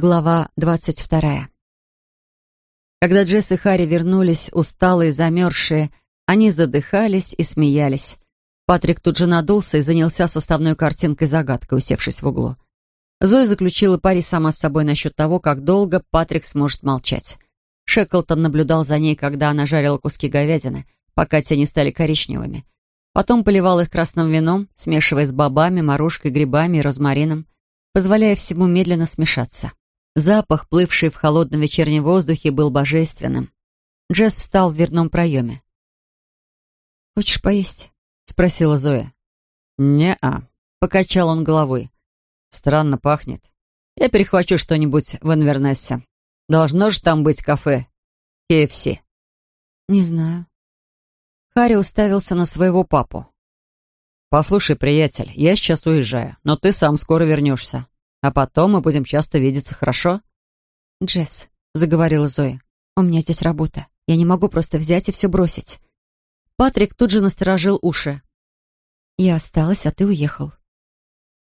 Глава двадцать вторая. Когда Джесс и Харри вернулись, усталые, замерзшие, они задыхались и смеялись. Патрик тут же надулся и занялся составной картинкой-загадкой, усевшись в углу. Зоя заключила пари сама с собой насчет того, как долго Патрик сможет молчать. Шеклтон наблюдал за ней, когда она жарила куски говядины, пока те не стали коричневыми. Потом поливал их красным вином, смешивая с бобами, морожкой, грибами и розмарином, позволяя всему медленно смешаться. Запах, плывший в холодном вечернем воздухе, был божественным. Джесс встал в дверном проеме. «Хочешь поесть?» — спросила Зоя. «Не-а», — покачал он головой. «Странно пахнет. Я перехвачу что-нибудь в Инвернессе. Должно же там быть кафе. KFC». «Не знаю». Харри уставился на своего папу. «Послушай, приятель, я сейчас уезжаю, но ты сам скоро вернешься. А потом мы будем часто видеться, хорошо?» «Джесс», — заговорила Зоя, — «у меня здесь работа. Я не могу просто взять и все бросить». Патрик тут же насторожил уши. «Я осталась, а ты уехал».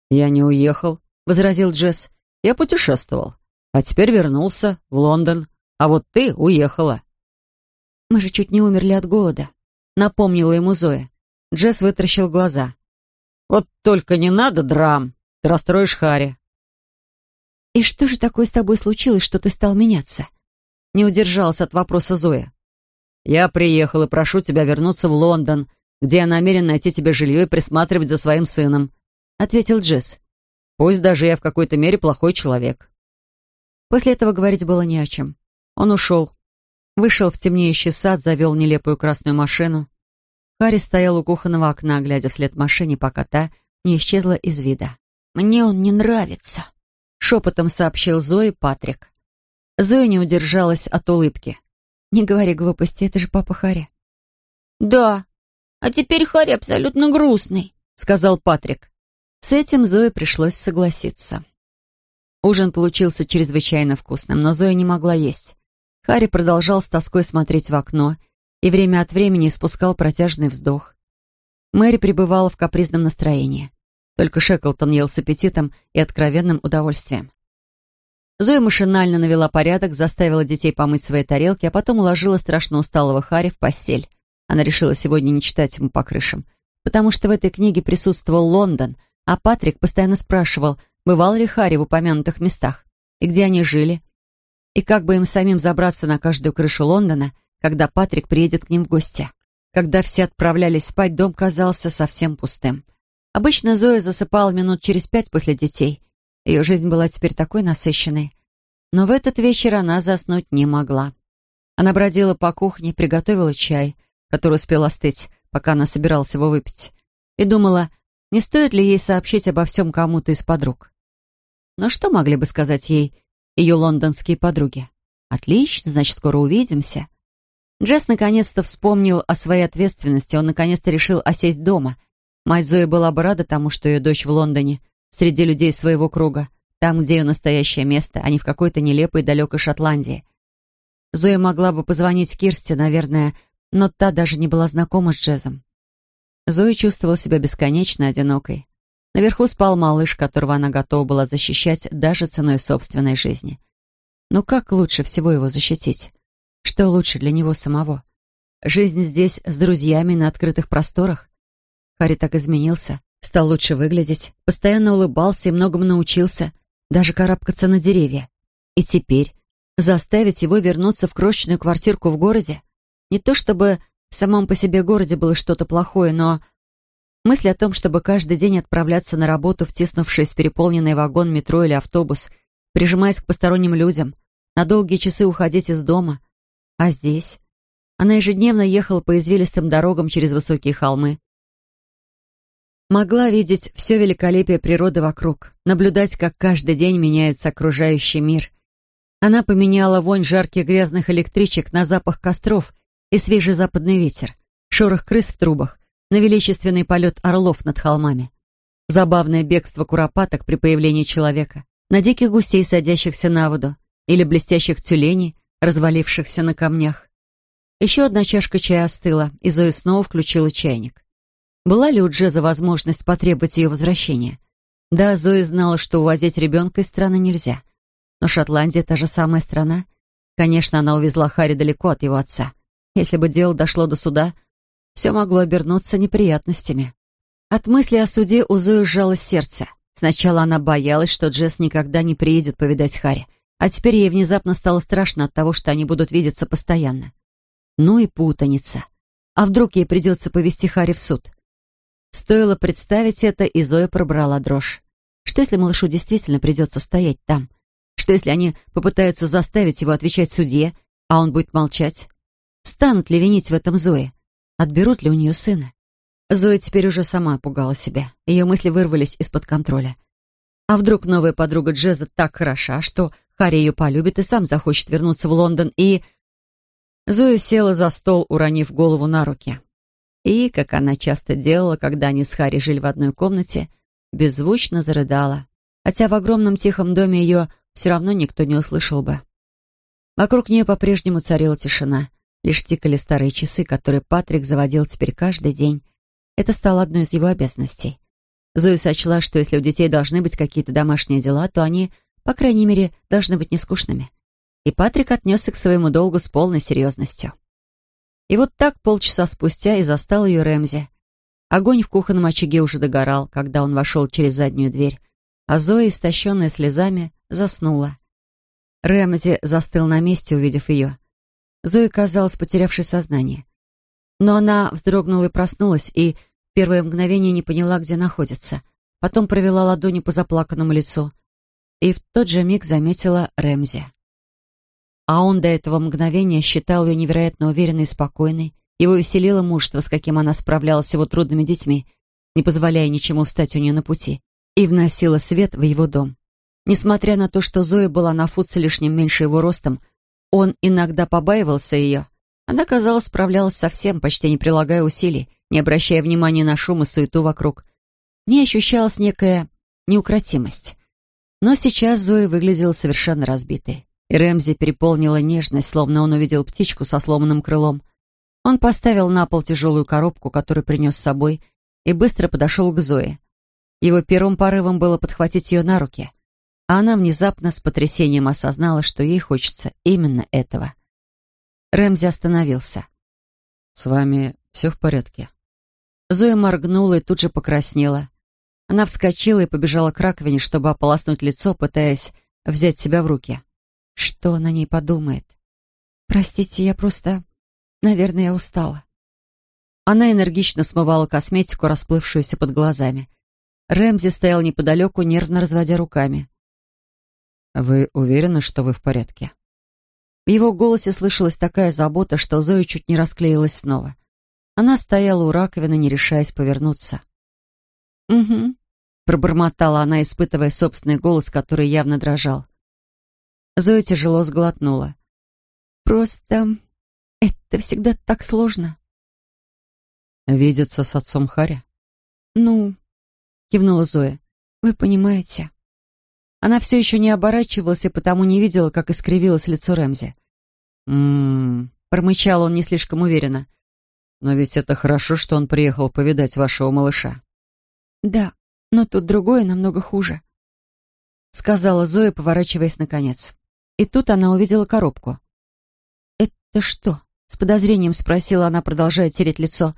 «Я не уехал», — возразил Джесс. «Я путешествовал. А теперь вернулся в Лондон. А вот ты уехала». «Мы же чуть не умерли от голода», — напомнила ему Зоя. Джесс вытаращил глаза. «Вот только не надо драм. Ты расстроишь Харри. «И что же такое с тобой случилось, что ты стал меняться?» Не удержалась от вопроса Зоя. «Я приехал и прошу тебя вернуться в Лондон, где я намерен найти тебе жилье и присматривать за своим сыном», ответил Джесс. «Пусть даже я в какой-то мере плохой человек». После этого говорить было не о чем. Он ушел. Вышел в темнеющий сад, завел нелепую красную машину. Харри стоял у кухонного окна, глядя вслед машине, пока та не исчезла из вида. «Мне он не нравится», шепотом сообщил Зои Патрик. Зоя не удержалась от улыбки. «Не говори глупости, это же папа Харри». «Да, а теперь Харри абсолютно грустный», — сказал Патрик. С этим Зое пришлось согласиться. Ужин получился чрезвычайно вкусным, но Зоя не могла есть. Харри продолжал с тоской смотреть в окно и время от времени испускал протяжный вздох. Мэри пребывала в капризном настроении. Только Шеклтон ел с аппетитом и откровенным удовольствием. Зоя машинально навела порядок, заставила детей помыть свои тарелки, а потом уложила страшно усталого Харри в постель. Она решила сегодня не читать ему по крышам, потому что в этой книге присутствовал Лондон, а Патрик постоянно спрашивал, бывал ли Харри в упомянутых местах, и где они жили, и как бы им самим забраться на каждую крышу Лондона, когда Патрик приедет к ним в гости. Когда все отправлялись спать, дом казался совсем пустым. Обычно Зоя засыпала минут через пять после детей. Ее жизнь была теперь такой насыщенной. Но в этот вечер она заснуть не могла. Она бродила по кухне, приготовила чай, который успел остыть, пока она собиралась его выпить, и думала, не стоит ли ей сообщить обо всем кому-то из подруг. Но что могли бы сказать ей ее лондонские подруги? «Отлично, значит, скоро увидимся». Джесс наконец-то вспомнил о своей ответственности, он наконец-то решил осесть дома — Мать Зои была бы рада тому, что ее дочь в Лондоне, среди людей своего круга, там, где ее настоящее место, а не в какой-то нелепой далекой Шотландии. Зоя могла бы позвонить Кирсте, наверное, но та даже не была знакома с Джезом. Зоя чувствовала себя бесконечно одинокой. Наверху спал малыш, которого она готова была защищать даже ценой собственной жизни. Но как лучше всего его защитить? Что лучше для него самого? Жизнь здесь с друзьями на открытых просторах? Харри так изменился, стал лучше выглядеть, постоянно улыбался и многому научился, даже карабкаться на деревья. И теперь заставить его вернуться в крошечную квартирку в городе? Не то чтобы в самом по себе городе было что-то плохое, но мысль о том, чтобы каждый день отправляться на работу, втиснувшись в переполненный вагон метро или автобус, прижимаясь к посторонним людям, на долгие часы уходить из дома. А здесь? Она ежедневно ехала по извилистым дорогам через высокие холмы, Могла видеть все великолепие природы вокруг, наблюдать, как каждый день меняется окружающий мир. Она поменяла вонь жарких грязных электричек на запах костров и свежий западный ветер, шорох крыс в трубах, на величественный полет орлов над холмами. Забавное бегство куропаток при появлении человека, на диких гусей, садящихся на воду, или блестящих тюленей, развалившихся на камнях. Еще одна чашка чая остыла, и Зоя снова включила чайник. Была ли у Джеза возможность потребовать ее возвращения? Да, Зои знала, что увозить ребенка из страны нельзя. Но Шотландия — та же самая страна. Конечно, она увезла Харри далеко от его отца. Если бы дело дошло до суда, все могло обернуться неприятностями. От мысли о суде у Зои сжалось сердце. Сначала она боялась, что Джесс никогда не приедет повидать Харри, а теперь ей внезапно стало страшно от того, что они будут видеться постоянно. Ну и путаница. А вдруг ей придется повести Харри в суд? Стоило представить это, и Зоя пробрала дрожь. Что если малышу действительно придется стоять там? Что если они попытаются заставить его отвечать судье, а он будет молчать? Станут ли винить в этом Зои? Отберут ли у нее сына? Зоя теперь уже сама пугала себя. Ее мысли вырвались из-под контроля. А вдруг новая подруга Джеза так хороша, что Харри ее полюбит и сам захочет вернуться в Лондон и... Зоя села за стол, уронив голову на руки. И, как она часто делала, когда они с Харри жили в одной комнате, беззвучно зарыдала, хотя в огромном тихом доме ее все равно никто не услышал бы. Вокруг нее по-прежнему царила тишина, лишь тикали старые часы, которые Патрик заводил теперь каждый день. Это стало одной из его обязанностей. Зоя сочла, что если у детей должны быть какие-то домашние дела, то они, по крайней мере, должны быть нескучными. И Патрик отнесся к своему долгу с полной серьезностью. И вот так полчаса спустя и застал ее Рэмзи. Огонь в кухонном очаге уже догорал, когда он вошел через заднюю дверь, а Зоя, истощенная слезами, заснула. Рэмзи застыл на месте, увидев ее. Зоя казалась потерявшей сознание. Но она вздрогнула и проснулась, и в первое мгновение не поняла, где находится. Потом провела ладонью по заплаканному лицу. И в тот же миг заметила Рэмзи. А он до этого мгновения считал ее невероятно уверенной и спокойной. Его веселило мужество, с каким она справлялась с его трудными детьми, не позволяя ничему встать у нее на пути, и вносила свет в его дом. Несмотря на то, что Зоя была на фут с лишним меньше его ростом, он иногда побаивался ее. Она, казалось, справлялась со всем, почти не прилагая усилий, не обращая внимания на шум и суету вокруг. Не ощущалась некая неукротимость. Но сейчас Зоя выглядела совершенно разбитой и Рэмзи переполнила нежность, словно он увидел птичку со сломанным крылом. Он поставил на пол тяжелую коробку, которую принес с собой, и быстро подошел к Зое. Его первым порывом было подхватить ее на руки, а она внезапно с потрясением осознала, что ей хочется именно этого. Рэмзи остановился. «С вами все в порядке?» Зоя моргнула и тут же покраснела. Она вскочила и побежала к раковине, чтобы ополоснуть лицо, пытаясь взять себя в руки. Что на ней подумает? Простите, я просто... Наверное, я устала. Она энергично смывала косметику, расплывшуюся под глазами. Рэмзи стоял неподалеку, нервно разводя руками. «Вы уверены, что вы в порядке?» В его голосе слышалась такая забота, что Зоя чуть не расклеилась снова. Она стояла у раковины, не решаясь повернуться. «Угу», — пробормотала она, испытывая собственный голос, который явно дрожал. Зоя тяжело сглотнула. «Просто это всегда так сложно». «Видеться с отцом Харри?» «Ну...» — кивнула Зоя. «Вы понимаете». Она все еще не оборачивалась и потому не видела, как искривилось лицо Рэмзи. «М-м-м», промычал он не слишком уверенно. «Но ведь это хорошо, что он приехал повидать вашего малыша». «Да, но тут другое намного хуже», — сказала Зоя, поворачиваясь наконец. И тут она увидела коробку. «Это что?» — с подозрением спросила она, продолжая тереть лицо.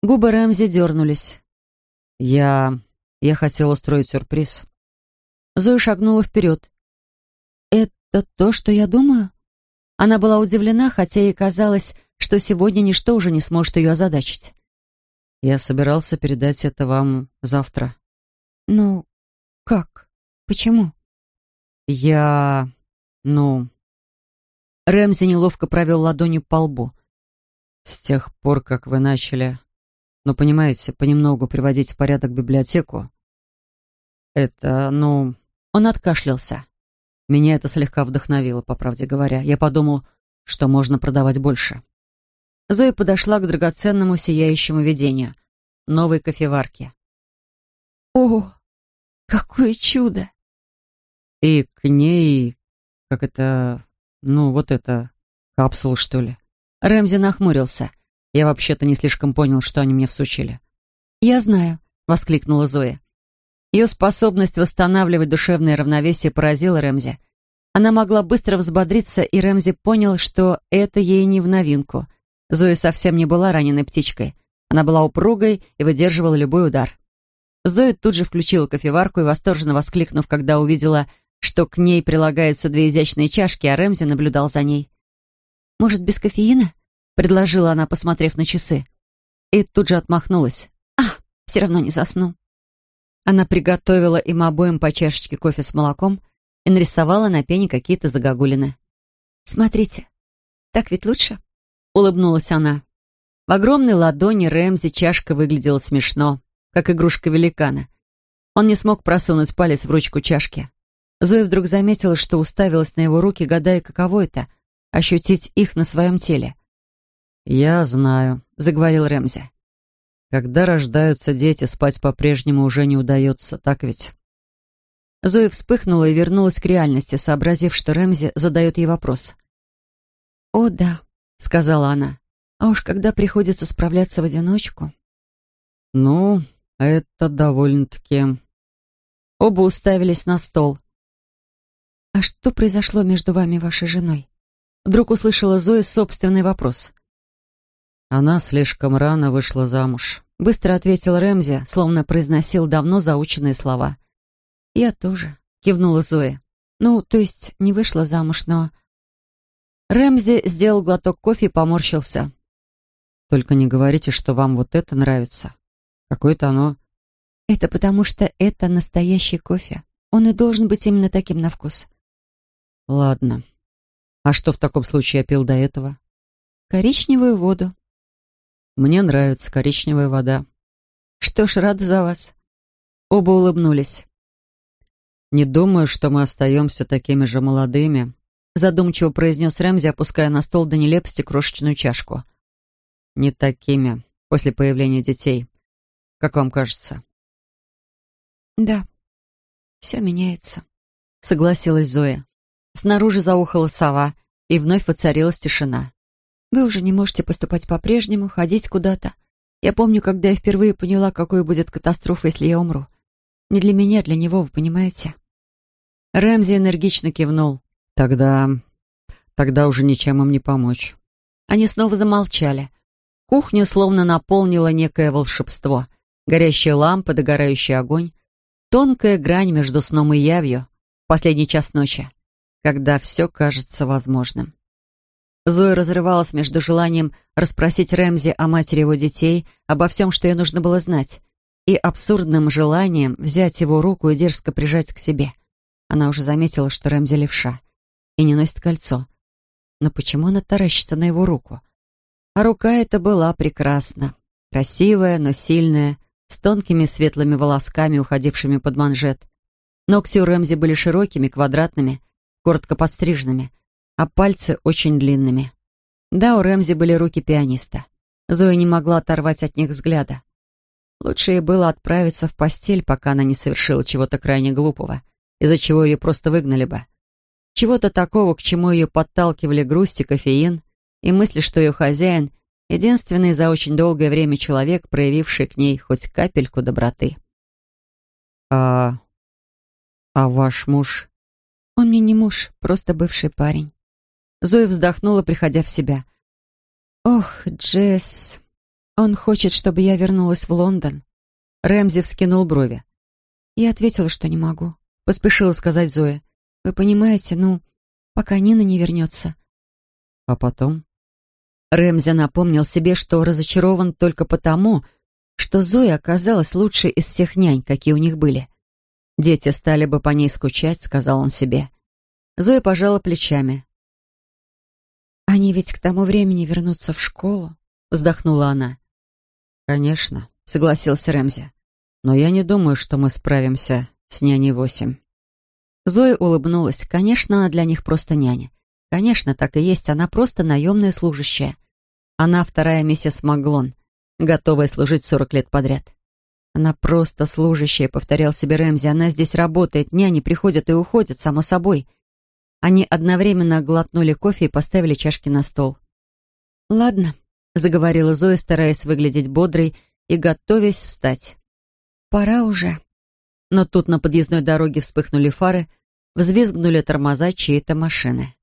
Губы Рэмзи дернулись. «Я... я хотел устроить сюрприз». Зоя шагнула вперед. «Это то, что я думаю?» Она была удивлена, хотя ей казалось, что сегодня ничто уже не сможет ее озадачить. «Я собирался передать это вам завтра». «Ну, как? Почему?» «Я... «Ну...» Рэмзи неловко провел ладонью по лбу. «С тех пор, как вы начали, ну, понимаете, понемногу приводить в порядок библиотеку, это, ну...» Он откашлялся. Меня это слегка вдохновило, по правде говоря. Я подумал, что можно продавать больше. Зоя подошла к драгоценному сияющему видению. Новой кофеварке. «О, какое чудо!» И к ней как это... Ну, вот это... Капсул, что ли? Рэмзи нахмурился. Я вообще-то не слишком понял, что они мне всучили. «Я знаю», — воскликнула Зоя. Ее способность восстанавливать душевное равновесие поразила Рэмзи. Она могла быстро взбодриться, и Рэмзи понял, что это ей не в новинку. Зоя совсем не была раненой птичкой. Она была упругой и выдерживала любой удар. Зоя тут же включила кофеварку и, восторженно воскликнув, когда увидела, что к ней прилагаются две изящные чашки, а Рэмзи наблюдал за ней. «Может, без кофеина?» — предложила она, посмотрев на часы. И тут же отмахнулась. «А, все равно не засну». Она приготовила им обоим по чашечке кофе с молоком и нарисовала на пене какие-то загогулины. «Смотрите, так ведь лучше?» — улыбнулась она. В огромной ладони Рэмзи чашка выглядела смешно, как игрушка великана. Он не смог просунуть палец в ручку чашки. Зоя вдруг заметила, что уставилась на его руки, гадая, каково это — ощутить их на своем теле. «Я знаю», — заговорил Рэмзи. «Когда рождаются дети, спать по-прежнему уже не удается, так ведь?» Зоя вспыхнула и вернулась к реальности, сообразив, что Рэмзи задает ей вопрос. «О, да», — сказала она. «А уж когда приходится справляться в одиночку...» «Ну, это довольно-таки...» Оба уставились на стол. «А что произошло между вами и вашей женой?» Вдруг услышала Зоя собственный вопрос. Она слишком рано вышла замуж. Быстро ответил Рэмзи, словно произносил давно заученные слова. «Я тоже», — кивнула Зоя. «Ну, то есть не вышла замуж, но...» Рэмзи сделал глоток кофе и поморщился. «Только не говорите, что вам вот это нравится. Какое-то оно...» «Это потому что это настоящий кофе. Он и должен быть именно таким на вкус». «Ладно. А что в таком случае я пил до этого?» «Коричневую воду», мне нравится коричневая вода. Что ж, рада за вас. Оба улыбнулись. Не думаю, что мы остаемся такими же молодыми, задумчиво произнес Рэмзи, опуская на стол до нелепости крошечную чашку. Не такими, после появления детей. Как вам кажется? Да, все меняется, согласилась Зоя. Снаружи заухала сова, и вновь воцарилась тишина. Вы уже не можете поступать по-прежнему, ходить куда-то. Я помню, когда я впервые поняла, какой будет катастрофа, если я умру. Не для меня, для него, вы понимаете?» Рэмзи энергично кивнул. «Тогда... тогда уже ничем им не помочь». Они снова замолчали. Кухню словно наполнило некое волшебство. Горящая лампа, догорающий огонь. Тонкая грань между сном и явью. Последний час ночи. Когда все кажется возможным. Зоя разрывалась между желанием расспросить Рэмзи о матери его детей, обо всем, что ей нужно было знать, и абсурдным желанием взять его руку и дерзко прижать к себе. Она уже заметила, что Рэмзи левша и не носит кольцо. Но почему она таращится на его руку? А рука эта была прекрасна. Красивая, но сильная, с тонкими светлыми волосками, уходившими под манжет. Ногти у Рэмзи были широкими, квадратными, коротко подстриженными — а пальцы очень длинными. Да, у Рэмзи были руки пианиста. Зоя не могла оторвать от них взгляда. Лучше ей было отправиться в постель, пока она не совершила чего-то крайне глупого, из-за чего ее просто выгнали бы. Чего-то такого, к чему ее подталкивали грусть и кофеин, и мысли, что ее хозяин — единственный за очень долгое время человек, проявивший к ней хоть капельку доброты. «А... а ваш муж?» «Он мне не муж, просто бывший парень». Зоя вздохнула, приходя в себя. «Ох, Джесс, он хочет, чтобы я вернулась в Лондон». Рэмзи вскинул брови. Я ответила, что не могу. Поспешила сказать Зоя. «Вы понимаете, ну, пока Нина не вернется». «А потом?» Рэмзи напомнил себе, что разочарован только потому, что Зоя оказалась лучшей из всех нянь, какие у них были. «Дети стали бы по ней скучать», — сказал он себе. Зоя пожала плечами. «Они ведь к тому времени вернутся в школу», — вздохнула она. «Конечно», — согласился Рэмзи. «Но я не думаю, что мы справимся с няней восемь». Зоя улыбнулась. Конечно, она для них просто няня. Конечно, так и есть. Она просто наемная служащая. Она вторая миссис Маглон, готовая служить сорок лет подряд. Она просто служащая, повторял себе Рэмзи. Она здесь работает, няни приходят и уходят, само собой. Они одновременно глотнули кофе и поставили чашки на стол. «Ладно», — заговорила Зоя, стараясь выглядеть бодрой и готовясь встать. «Пора уже». Но тут на подъездной дороге вспыхнули фары, Взвизгнули тормоза чьей-то машины.